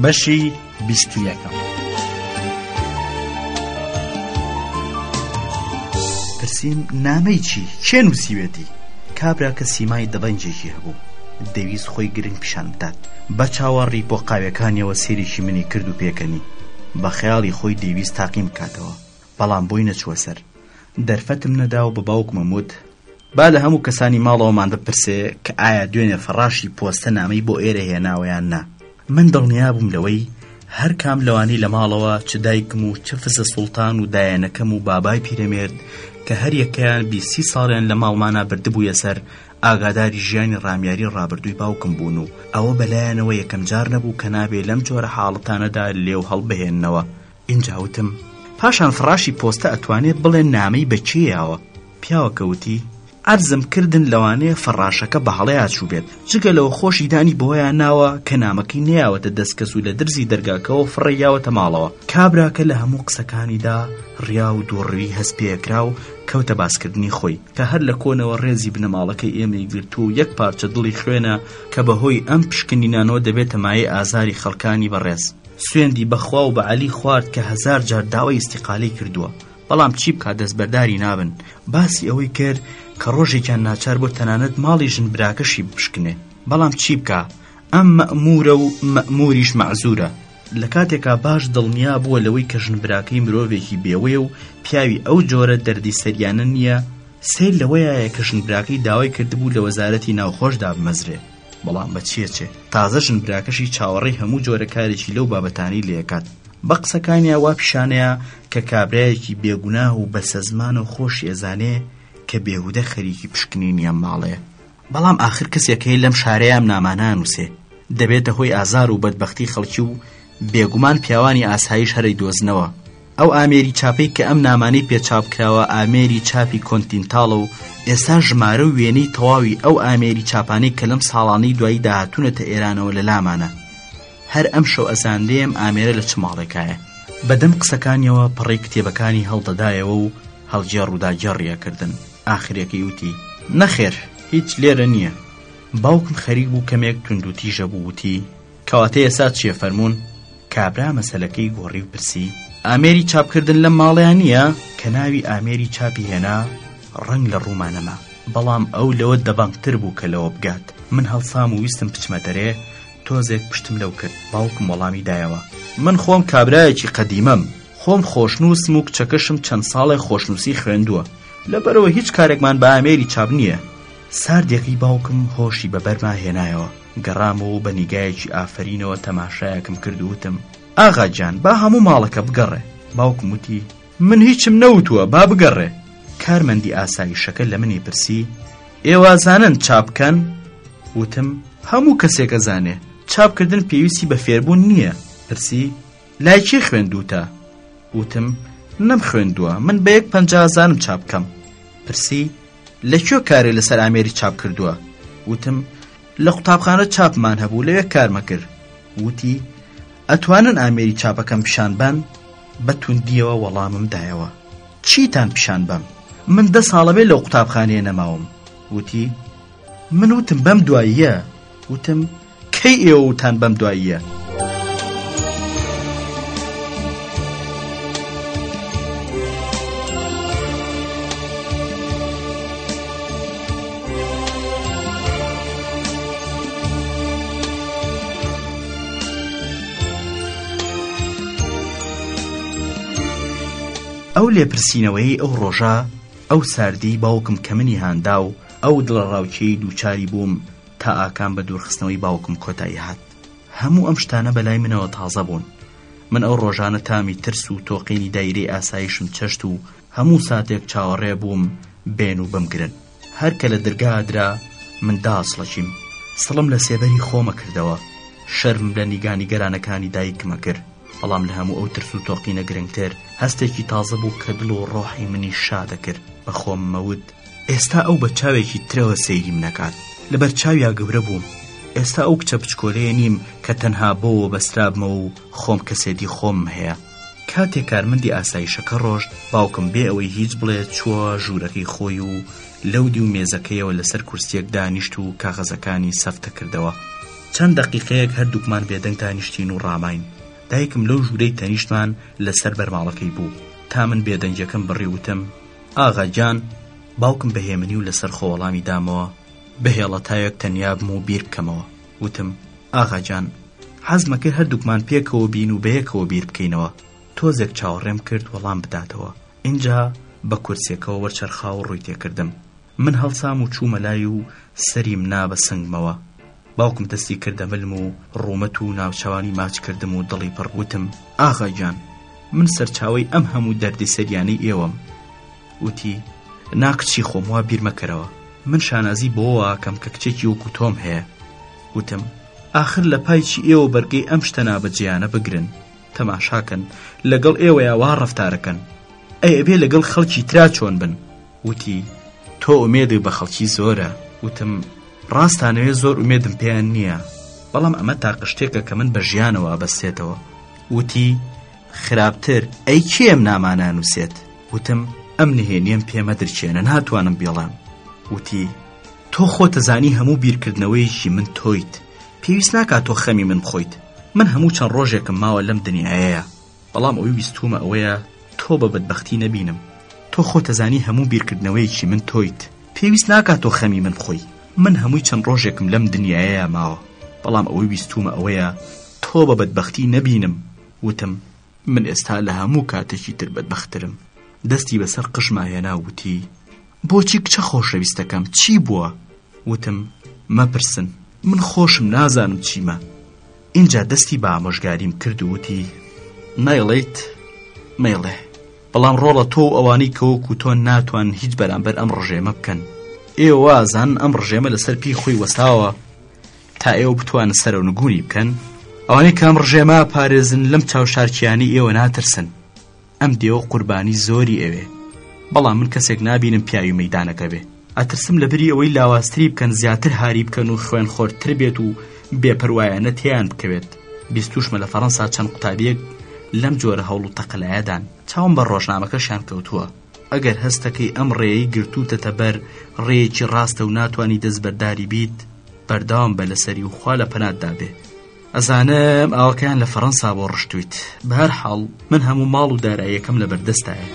بەشی بیست و یەکەم پرسیم نامەی چی چێ نووسیوێتی کابرا کە سیمای دەبەنجێکی هەبوو دەویست خۆی گرنگ پیشان بدات بە چاوە ڕیپۆقاوەکانیەوە سێرێکی منی کرد و پێکەنی بە خەیاڵی خۆی دەویست تاقیم بکاتەوە بەڵام بۆی نەچووە سەر دەرفەتم نەدا و بە باوکمم وت با لە هەموو کەسانی ماڵەوەمان بپرسێ کە ئایا دوێنێ فەڕاشی پۆستە نامەی بۆ ئێرە هێناوە یان نا؟ من دڵنیا بووم لەوەی هەر کام لەوانەی لە ماڵەوە چ دایکم و چ فزە سوڵتان و دایەنەکەم و بابای پیرەمێرد کە هەر یەکەیان بی سی ساڵیان لە ماڵمانا بردبوویە سەر ئاگاداری ژیانی ڕامیاری ڕابردووی باوکم بوون و ئەوە بەلایانەوە یەکەم جار نەبوو کە نابێ لەم جۆرە حاڵەتانەدا لێو هەڵبهێننەوە ئینجا وتم پاشان فڕاشی پۆستە ئەتوانێ بڵێ نامەی بە کێ یاوە؟ پیاوەکە وتی عەرزم کردن لەوانەیە فەڕاشەکە بە هەڵەیا چووبێت، جگە لەوە خۆشی دانی بەوەیا ناوە کە نامەکەی نەیاوەتە دەست کەس و لە درزی دەرگاکەوە فڕێ یاوەتە ماڵەوە. کابراکە لە هەموو قسەکانیدا ریا و دووڕوی هەست پێکرا و کەوتە باسکردنی خۆی کە هەر لە کۆنەوە رێزی بنەماڵەکەی ئێمەی گرتووە و یەک پارچە دڵی خوێنە کە بە هۆی ئەم پشکنینانەوە دەبێتە مایەی ئازاری خەڵکانی بەڕێز. سوێندی بە خوا و بە عەلی خوارد کە هەزار جار داوای ئیستیقالەی کردووە بەڵام چی بکات دەستبەرداری نابن، باسی ئەوەی کرد کە ڕۆژێکیان ناچار بووە تەنانەت ماڵی ژن براکەشی بپشکنێ بەڵام چی بکا ئەم مەئموورە و مەئمووریش مەعزوورە، لە کاتێکا باش دڵنیا بووە لەوەی کە ژن براکەی مرۆڤێکی بێوەیە و پیاوی ئەو جۆرە دەردی سەریانە نییە، سەیر لەوەیایە کە ژن براکەی داوای کردبوو لە وەزارەتی ناوخۆش دابمەزرێ. بەڵام بە چێ چێ تازە ژن براکەشی چاوەڕێی هەموو جۆرە کارێکی لەو بابەتانی لێکات بە قسەکانیا وا پیشانەیە کە کابرایەکی بێگوناه و بەسەزمان و خۆشی ئەزانێ کە بێهودە خەریکی پشکنین یان ماڵەیە بەڵام ئاخر کەسێکەی لەم شارەیەم نامانانووسێ دەبێتە هۆی ئازار و بەدبختی خەڵکی و بێگومان پیاوانی ئاسایش هەرەی دۆزنەوە ئەو ئامێری چاپەی کە ئەم نامانەی پێ چاپ کراوە ئامێری چاپی کۆنتینتاڵە و ئێستا ژمارە و وێنەی تەواوی ئەو ئامێری چاپانەی کە لەم ساڵانەی دوایی داهاتوونەتە ئێرانەوە لە لامانە هەر ئەم شەو ئەزانرێم ئامێرە لە چ ماڵێکایە بەدەم قسەکانیەوە پەڕەی کتێبەکانی هەڵدەدایەوە و هەڵگێڕ و داگێڕی ئەکردن ئاخرەکەی وتی نەخێر هیچ لێرە نییە باوکم خەریک بوو کەمێک توندوتیژە بوو وتی کەواتە ئێسا چیە فەرموون؟ کابرا مەسەلەکەی گۆڕی و پرسی. ئامێری چاپکردن لەم ماڵەیا نییە؟ کە ناوی ئامێری چاپی هێنا ڕەنگ لە ڕووما نەما، بەڵام ئەو لەوە دەبەنگتر بوو کە لەوە بگات. من هەڵسام و ویستم بچمە دەرێ، تۆزێک پشتم لەو کرد، باوکم وەڵامی دایەوە. من خۆم کابرایەکی قەدیمەم، خۆم خۆشنووسم و کچەکەشم چەند ساڵێ خۆشنووسی خوێندووە، لەبەرئەوە هیچ کارێکمان بە ئامێری چاپ نییە. ساردێکەی باوکم هۆشی بە بەرما هێنایەوە. گەڕامەوە و بە نیگایەکی ئافەرینەوە تەماشایەکم کرد و وتم، ئاغا گیان با هەموو ماڵەکە بگەڕێ، باوکم وتی، من هیچم نەوتووە با بگەڕێ. کارمەندی ئاسایشەکە لە منی پرسی، ئێوە ئەزانن چا بکەن؟ وتم، هەموو کەسێک ئەزانێ، چاپکردن پێویستی بە فێربوون نییە. پرسی، لای کێ خوێندووتە؟ وتم، نەمخوێندووە، من بە یەک پەنجا ئەزانم چا بکەم. پرسی، لە کوێ کارێ لەسەر ئامێری چاپ کردووە وتم لە قوتابخانە چاپمان هەبوو لەوێ کارمە کرد وتی ئەتوانن ئامێری چاپەکەم پیشان بەن بە توندیەوە وەڵامم دایەوە چیتان پیشان بەم من دە ساڵەبێ لەو قوتابخانەیە نەماوم وتی من وتم بەم دواییە وتم، کەی ئێوە وتان بەم دواییە؟ ئەو لێپرسینەوەی ئەو ڕۆژە ئەو ساردی باوکم کە منی هاندا و ئەو دڵەڕاوکێی دووچاری بووم تا ئاکام بە دوورخستنەوەی باوکم کۆتایی هات. هەموو ئەم شتانە بە لای منەوە تازە بوون. من ئەو ڕۆژانە تامی ترس و تۆقینی دایرەی ئاسایشم چەشت و هەموو ساتێک چاوەڕێ بووم بێن و بمگرن. هەر کە لە درگا ئەدرا من داسڵەچیم. سڵم لە سێبەری خۆم ئەکردەوە. شەرمم لە نیگا نیگەرانەکانی دایکم ئەکرد. بەڵام لە هەموو ئەو ترس و تۆقینە گرنگتر هەستێکی تازە بوو کە دڵ و ڕۆحی منی شاد ئەکرد. بە خۆمم ئەوت. ئێستا ئەو بە چاوێکی ترەوە سەیریم نەکات لەبەر چاویا گەورە بووم ئێستا ئەو کچە بچکۆلەیە نیم کە تەنها بۆەوە بەسترابمەوە و خۆم کەسێتی خۆم هەیە کاتێ کارمەندی ئاسایشەکە ڕۆژت باوکم بێ ئەوەی هیچ بڵێ چووە ژوورەکەی خۆی و لەو دیو مێزەکەیەوە لەسەر کورسیەک دانیشت و کاغەزەکانی سەفتە کردەوە چەند دەقیقەیەک هەردووکمان بێدەنگ دانیشتین و ڕاماین دایکم لەو ژوورەی تەنیشتمان لەسەر بەرماڵەکەی بوو تا من بێدەنگیەکەم بڕیوتم ئاغا گیان، باوکم بە هێمنی و لەسەر خۆ وەڵامی دامەوە، بهێڵە تاوێک تەنیا بم و بیر بکەمەوە. وتم، ئاغا گیان، حەزمە کرد هەردووکمان پێکەوە بین و بەیەکەوە بیر بکەینەوە. تۆزێک چاوەڕێم کرد وەڵام بداتەوە، ئینجا بە کورسیەکەوە وەرچەرخا و ڕووی تێ کردم. من هەڵسام و چوومە لای و سەریم نا بە سنگمەوە. باوکم دەستی کردە ملم و ڕوومەت و ناوچەوانی ماچ کردم و دڵی پڕ وتم، ئاغا گیان، من سەرچاوەی ئەم هەموو دەردی سەریانەی ئێوەم. وتی، نا کچی خۆم وا بیر مەکەرەوە، من شانازی بەوەوە ئەکەم کە کچێکی وەکوو تۆم هەیە. وتم، ئاخر لە پای چی ئێوە بەرگەی ئەم شتە نابەجێیانە بگرن؟ تەماشاکەن لەگەڵ ئێوەیا وا ڕەفتار ئەکەن، ئەی ئەبێ لەگەڵ خەڵکی ترا چۆن بن؟ وتی، تۆ ئومێدت بە خەڵکی زۆرە؟ وتم، ڕاستانەوێ زۆر ئومێدم پێیان نییە، بەڵام ئەمە تاقە شتێکە کە من بە ژیانەوە ئەبەستێتەوە. وتی، خراپتر، ئەی کێ ئەم نامانە ئەنووسێت؟ وتم، ئەم نهێنییەم پێ مەدرکێنە، ناتوانم بێڵێم. وتی، تۆ خۆت ئەزانی هەموو بیرکردنەوەیەکی من تۆیت، پێویست ناکات تۆ خەمی من بخۆیت، من هەموو چەند ڕۆژێکم ماوە لەم دنیایەیا، بەڵام ئەوەی ویستوومە ئەوەیە تۆ بە بەدبەختی نەبینم تۆ خۆتەزانی هەموو بیرکردنەوەیەکی من تۆیت پێویست ناکات تۆ خەمی من بخۆی من هەمووی چەند ڕۆژێکم لەم دنیایەیە ماوە بەڵام ئەوەی ویستوومە ئەوەیە تۆ بە بەدبەختی نەبینم وتم من ئێستا لە هەموو کاتێکی تر بەدبەخترم دەستی بەسەر قژما هێنا وتی بۆچی کچە خۆشەویستەکەم چی بووە وتم، مەپرسن، من خۆشم نازانم چیمە. ئینجا دەستی بە ئامۆژگاریم کرد و وتی، نایڵێیت مەیڵێ، بەڵام ڕۆڵە تۆ و ئەوانەی کە وەکو تۆن ناتوان هیچ بەرامبەر ئەم ڕژێمە بکەن. ئێوە وازان ئەم ڕژێمە لەسەر پێی خۆی وەستاوە تا ئێوە بتوانن سەرەونگونی بکەن؟ ئەوانەی کام ڕژێمە پارێزن لەم چاوشارکییانەی ئێوە ناترسن. ئەم دێوە قوربانی زۆری ئەوێ بەڵام من کەسێک نابینم پیاوی مەدانەکە بێ ئەترسم لە بری ئەوەی لاوازتری بکەن زیاتر هاری بکەن و خوێن خۆرتر بێت و بێپەروایانە تیان بکەوێت بیستوشمە لە فەڕەنسا چەند قوتابیەک لەم جۆرە هەوڵ و تەقەلایەدان چاوم بە ڕۆژنامەکەشیان کەوتووە ئەگەر هەستەکەی ئەم ڕێی گرتووتەتە بەر ڕێیەکی ڕاستە و ناتانی دەستبەرداری بیت بەرداوام بە لەسەری و خوا لە پەناتدا بێ ئەزانم ئاوەکەیان لە فەرەنسا بۆ ڕشتویت بە هەر حاڵ من هەموو ماڵ و داراییەکەم لە بەردەستایە.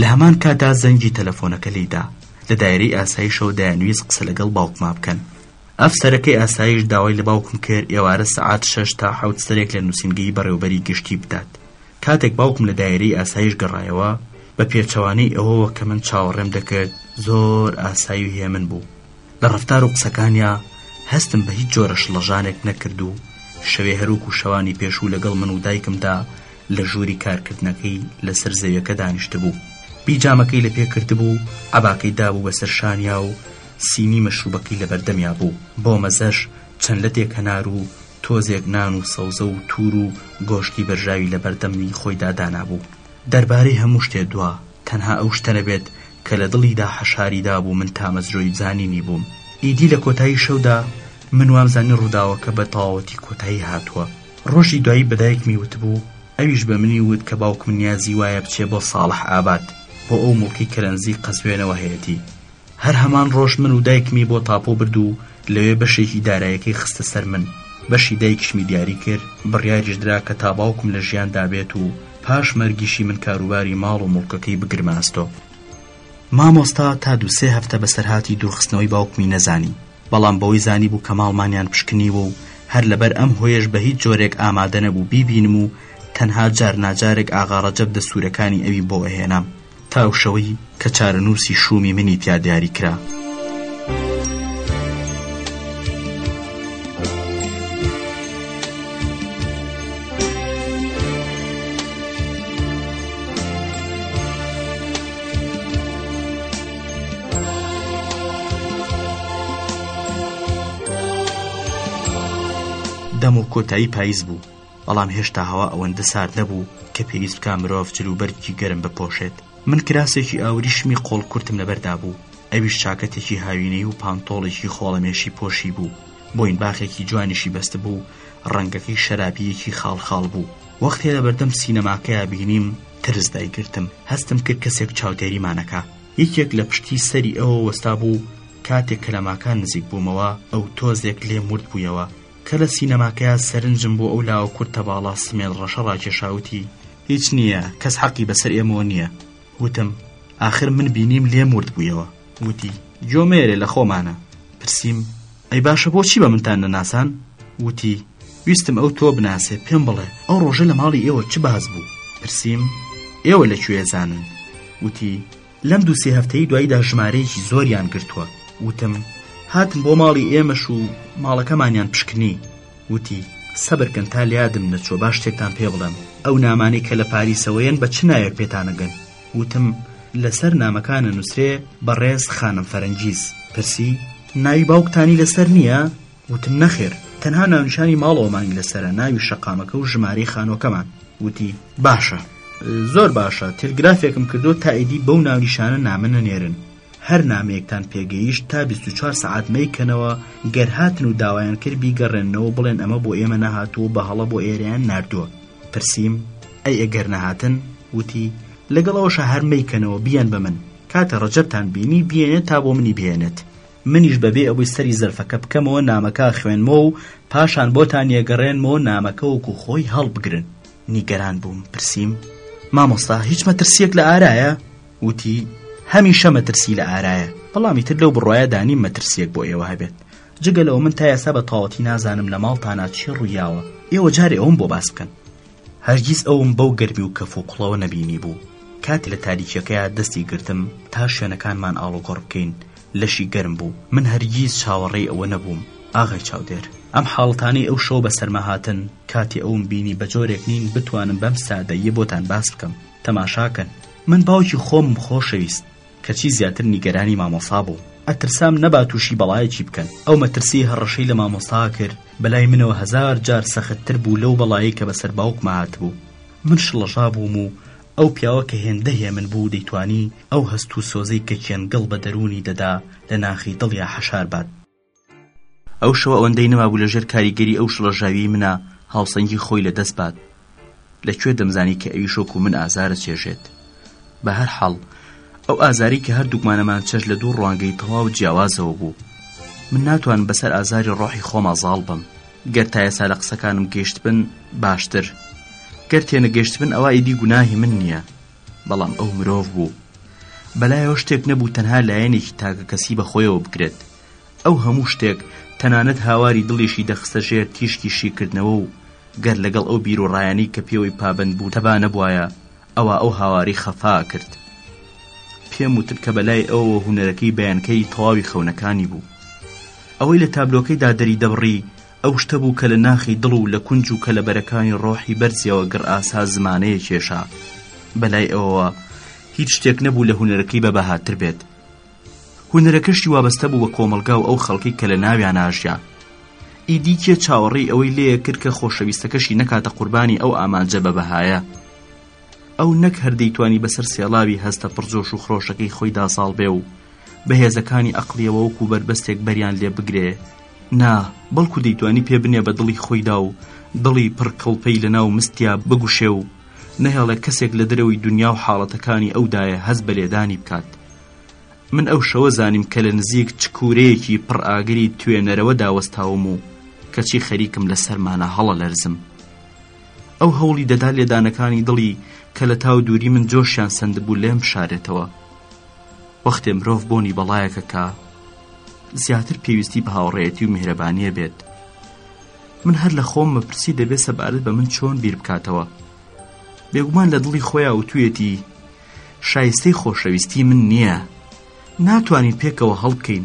لە هەمان کاتدا زەنگی تەلەفۆنەکە لیدا لە دایرەی ئاسایشەوە دەیانویست قسە لەگەڵ باوکما بکەن. ئەفسەرەکەی ئاسایش داوای لە باوکم کرد ئێوارە سەعات شەش تا حەوت سەرێک لە نووسینگەی بەڕێوەبەری گشتی بدات. کاتێک باوکم لە دایرەی ئاسایش گەڕایەوە، بە پێچەوانەی ئەوەوە کە من چاوەڕێم دەکرد، زۆر ئاسایی و هێمن بوو. لە ڕەفتار و قسەکانیا هەستم بە هیچ جۆرە شڵەژانێک نەکرد و شەوێ هەروەکو شەوانی پێشوو لەگەڵ من و دایکمدا لە ژووری کارکردنەکەی لەسەر زەویەکە دانیشتبوو بیجامەکەی لە پێ کردبوو عەباکەی دابوو بەسەر شانیا و سینی مەشروبەکەی لە بەردەمیا بوو بۆ مەزەش چەند لەتێک هەنار و تۆزێک نان و سەوزە و توور و گۆشتی بەرژاوی لە بەردەمی خۆیدا دانابوو دەربارەی هەموو شتێ دوا تەنها ئەو شتە نەبێت کە لە دڵیدا حەشاری دابوو من تامەزرۆی زانینی بووم ئیدی لە کۆتایی شەودا من وامزانی ڕووداوەکە بە تەواوەتی کۆتایی هاتووە ڕۆژی دوایی بە دایکمی وتبوو، ئەویش بە منی وت کە باوکم نیازی وایە بچێ بۆ ساڵح ئاباد، بۆ ئەو موڵکی کەرەنزی قەزوێنەوە هەیەتی. هەر هەمان ڕۆژ من و دایکمی بۆ تاپۆ برد و لەوێ بەشێکی دارایەکەی خستە سەر من، بەشی دایکیشمی دیاری کرد، بڕیاریش درا کە تا باوکم لە ژیاندا بێت و پاش مەرگیشی من کاروباری ماڵ و موڵکەکەی بگرمە ئەستۆ. مامۆستا تا دوو سێ هەفتە بەسەرهاتی دوورخستنەوەی باوکمی نەزانی. بەڵام بەوەی زانیبوو کە ماڵمانیان پشکنیوە و هەر لەبەر ئەم هۆیەش بە هیچ جۆرێک ئامادە نەبوو بیبینم و تەنها جار ناجارێک ئاغا ڕەجەب دەستوورەکانی ئەویم بۆ ئەهێنام تا ئەو شەوەی کە چارەنووسی شوومی منی تیا دیاری کرا. دەم و کۆتایی پاییز بوو بەڵام هێشتا هەوا ئەوەندە سارد نەبوو کە پێویست بکە مرۆڤ جل و بەرگی گەرم بپۆشێت من کراسێکی ئاوریشمی قۆڵ کورتم لەبەردا بوو ئەویش چاکەتێکی هاوینەی و پانتۆڵێکی خۆڵەمێشی پۆشی بوو بۆین باخێکی جوانیشی بەست بوو ڕەنگەکەی شەرابیەکی خاڵ خاڵ بوو وەختێ لە بەردەم سینەماکەیا بینیم ترس دایگرتم هەستم کرد کەسێک چاودێریمانەکە یەکێک لە پشتی سەری ئەوە وەستا بوو کاتێک کەلەماکان نزیک بوومەوە ئەو تۆزێک لێ مرد بوویەوە کە لە سینەماکەیە سەرنجم بۆ ئەو لاوە کورتە باڵا سمێل ڕەشە ڕاکێشاوتی هیچ نییە کەس حەقی بەسەر ئێمەوە نییە وتم ئاخر من بینیم لێ مرد بوویەوە وتی، جۆ مەیەرێ لە خۆمانە. پرسیم، ئەی باشە بۆچی بە منتان نەناسان؟ وتی، ویستم ئەو تۆ بناسێ، پێم بڵێ، ئەو ڕۆژە لە ماڵی ئێوە چ باس بوو؟ پرسیم، ئێوە لە کوێ زانن؟ وتی، لەم دوو سێ هەفتەی دواییدا ژمارەیەکی زۆریان گرتووە. وتم، هاتن بۆ ماڵی ئێمەش و ماڵەکەمانیان پشکنی. وتی، سەبر کەن تا لە یادم نەچووە با شتێکتان پێ بڵێم، ئەو نامانەی کە لە پاریسەوە یەن بە چ ناوێک پێتان ئەگەن؟ وتم، لەسەر نامەکانە نووسرێ بەڕێز خانم فەرەنگیز. پرسی، ناوی باوکتانی لەسەر نییە؟ وتم، نەخێر، تەنها ناونیشانی ماڵەوەمانی لەسەرە، ناوی شەقامەکە و ژمارەی خانووەکەمان. وتی، باشە، زۆر باشە، تێلگرافێکم کردووە تا ئیدی بەو ناونیشانە نامە نەنێرن. هەر نامەیەکتان پێگەیشت تا بیست و چوار سەعات مەیکەنەوە، گەر هاتن و داوایان کرد بیگەڕێننەوە و بڵێن ئەمە بۆ ئێمە نەهاتووە و بە هەڵە بۆ ئێرەیان ناردووە. پرسیم، ئەی ئەگەر نەهاتن؟ وتی، لەگەڵ ئەوەشا هەر مەیکەنەوە بیەن بە من، کاتێ ڕەجەبتان بینی بیێنێت تا بۆ منی بهێنێت، منیش بەبێ ئەوەی سەری زەرفەکە بکەمەوە نامەکە ئەخوێنمەوە و پاشان بۆتان یەگەڕێنمەوە نامەکە وەکو خۆی هەڵبگرن. نیگەران بووم، پرسیم، مامۆستا هیچ مەترسییەک لە ئارایە؟ وتی، هەمیشە مەترسی لە ئارایە، بەڵام ئیتر لەو بڕوایە دا نیم مەترسییەک بۆ ئێوە هەبێت. جگە لەوە من تا ئێستا بە تەواوەتی نازانم لە ماڵتانا چی ڕوویاوە، ئێوە جارێ ئەوەم بۆ باس بکەن. هەرگیز ئەوم بەو گەرمی و کەفوکوڵەوە نەبینیبوو. کاتێ لە تاریکییەکەیا دەستی گرتم تا شوێنەکانمان ئاڵوگۆڕ بکەین، لەشی گەرم بوو. من هەرگیز چاوەڕێی ئەوە نەبووم، ئاغای چاودێر. ئەم حاڵەتانەی ئەو شەوە بە سەرما هاتن، کاتێ ئەوم بینی بە جۆرێک نین بتوانم بەم سادەییە بۆتان باس بکەم. تەماشا کەن. من باوکی خۆمم خۆشەویست کەچی زیاتر نیگەرانی مامۆسا بووم ئەترسام نەبا توشی بەڵایەکی بکەن ئەو مەترسیەی هەڕەشەی لە مامۆستا کرد بەلای منەوە هەزار جار سەخت تر بوو لەو بەڵایەی کە بەسەر باوکما هاتبوو من شڵەژا بووم و ئەو پیاوە کە هێندە هێمن بوو دەیتوانی ئەو هەست و سۆزەی کە کێنگڵ بە دەروونی دەدا لە ناخی دڵیا حەشار بات ئەو شەوە ئەوەندەی نەمابوو لە ژێر کاریگەری ئەو شڵەژاویی منا هاوسەنگی خۆی لە دەست بات لە کوێ دەمزانی کە ئەوی شۆک و من ئازارە چێژێت بە هەر حاڵ ئەو ئازاری کە هەردووکمانەمان چێژ لە دوو ڕوانگەی تەواو جیاوازەوە بوو من ناتوان بەسەر ئازاری ڕۆحی خۆما زاڵ بم گەر تا ئێسا لە قسەکانم گەشت بن باشتر گەر تێنەگەشت بن ئەوە ئیدی گوناهی من نییە بەڵام ئەو مرۆڤ بوو، بەلایەوە شتێک نەبوو تەنها لایەنێکی تاکەکەسی بەخۆیەوە بگرێت، ئەو هەموو شتێک تەنانەت هاواری دڵیشی دەخستە ژێر تیشکی شیکردنەوە و گەر لەگەڵ ئەو بیروڕایانەی کە پێوەی پابەند بوو تەبا نەبوایە ئەوا ئەو هاواری خەفا ئەکرد. پێم وتن کە بەلای ئەوەوە هونەرەکەی بەیانکەری تەواوی خەونەکانی بوو. ئەوەی لە تابلۆکەیدا دەریدەبڕی ئەو شتە بوو کە لە ناخی دڵ و لە کونج و کەلەبەرەکانی ڕۆحی بەرزیەوە گڕئاسا زمانەیە کێشا، بەلای ئەوەوە هیچ شتێک نەبوو لە هونەرەکەی بە بەهاتر بێت. هونەرەکەشی وابەستە بوو بە کۆمەڵگا و ئەو خەڵکەی کە لە ناویانا ئەژیا. ئیدی کێ چاوەڕێی ئەوەی لێ ئەکرد کە خۆشەویستەکەشی نەکاتە قوربانی ئەو ئامانجە بە بەهایە؟ ئەو نەک هەر دەیتوانی بەسەر سێڵاوی هەستە پڕجۆش و خرۆشەکەی خۆیدا زاڵ بێ و بە هێزەکانی ئەقڵیەوە وەکوو بەربەستێک بەریان لێ بگرێ، نا، بەڵکو دەیتوانی پێ بنێ بە دڵی خۆیدا و دڵی پڕ کڵپەی لە ناو مستیا بگوشێ و نەهێڵێ کەسێک لە دەرەوەی دونیا و حاڵەتەکانی ئەودایە هەست بە لێدانی بکات. من ئەو شەوە زانیم کە لە نزیک چ کوورەیەکی پڕ ئاگری توێنەرەوەدا وەستاوم و کەچی خەریکم لە سەرمانا هەڵەلەرزم. ئەو هەوڵی دەدا لێدانەکانی دڵی کە لە تاو دووری من جۆشیان سەندبوو لێم بشارێتەوە. وەختێ مرۆڤ بۆنی بەڵایەکە کا زیاتر پێویستی بە هاوڕێەتی و میهرەبانیە بێت من هەر لە خۆم مەپرسی دەبێت سەبارەت بە من چۆن بیر بکاتەوە بێگومان لە دڵی خۆیان و توێتی شایستەی خۆشەویستی من نییە ناتوانین پێکەوە هەڵبکەین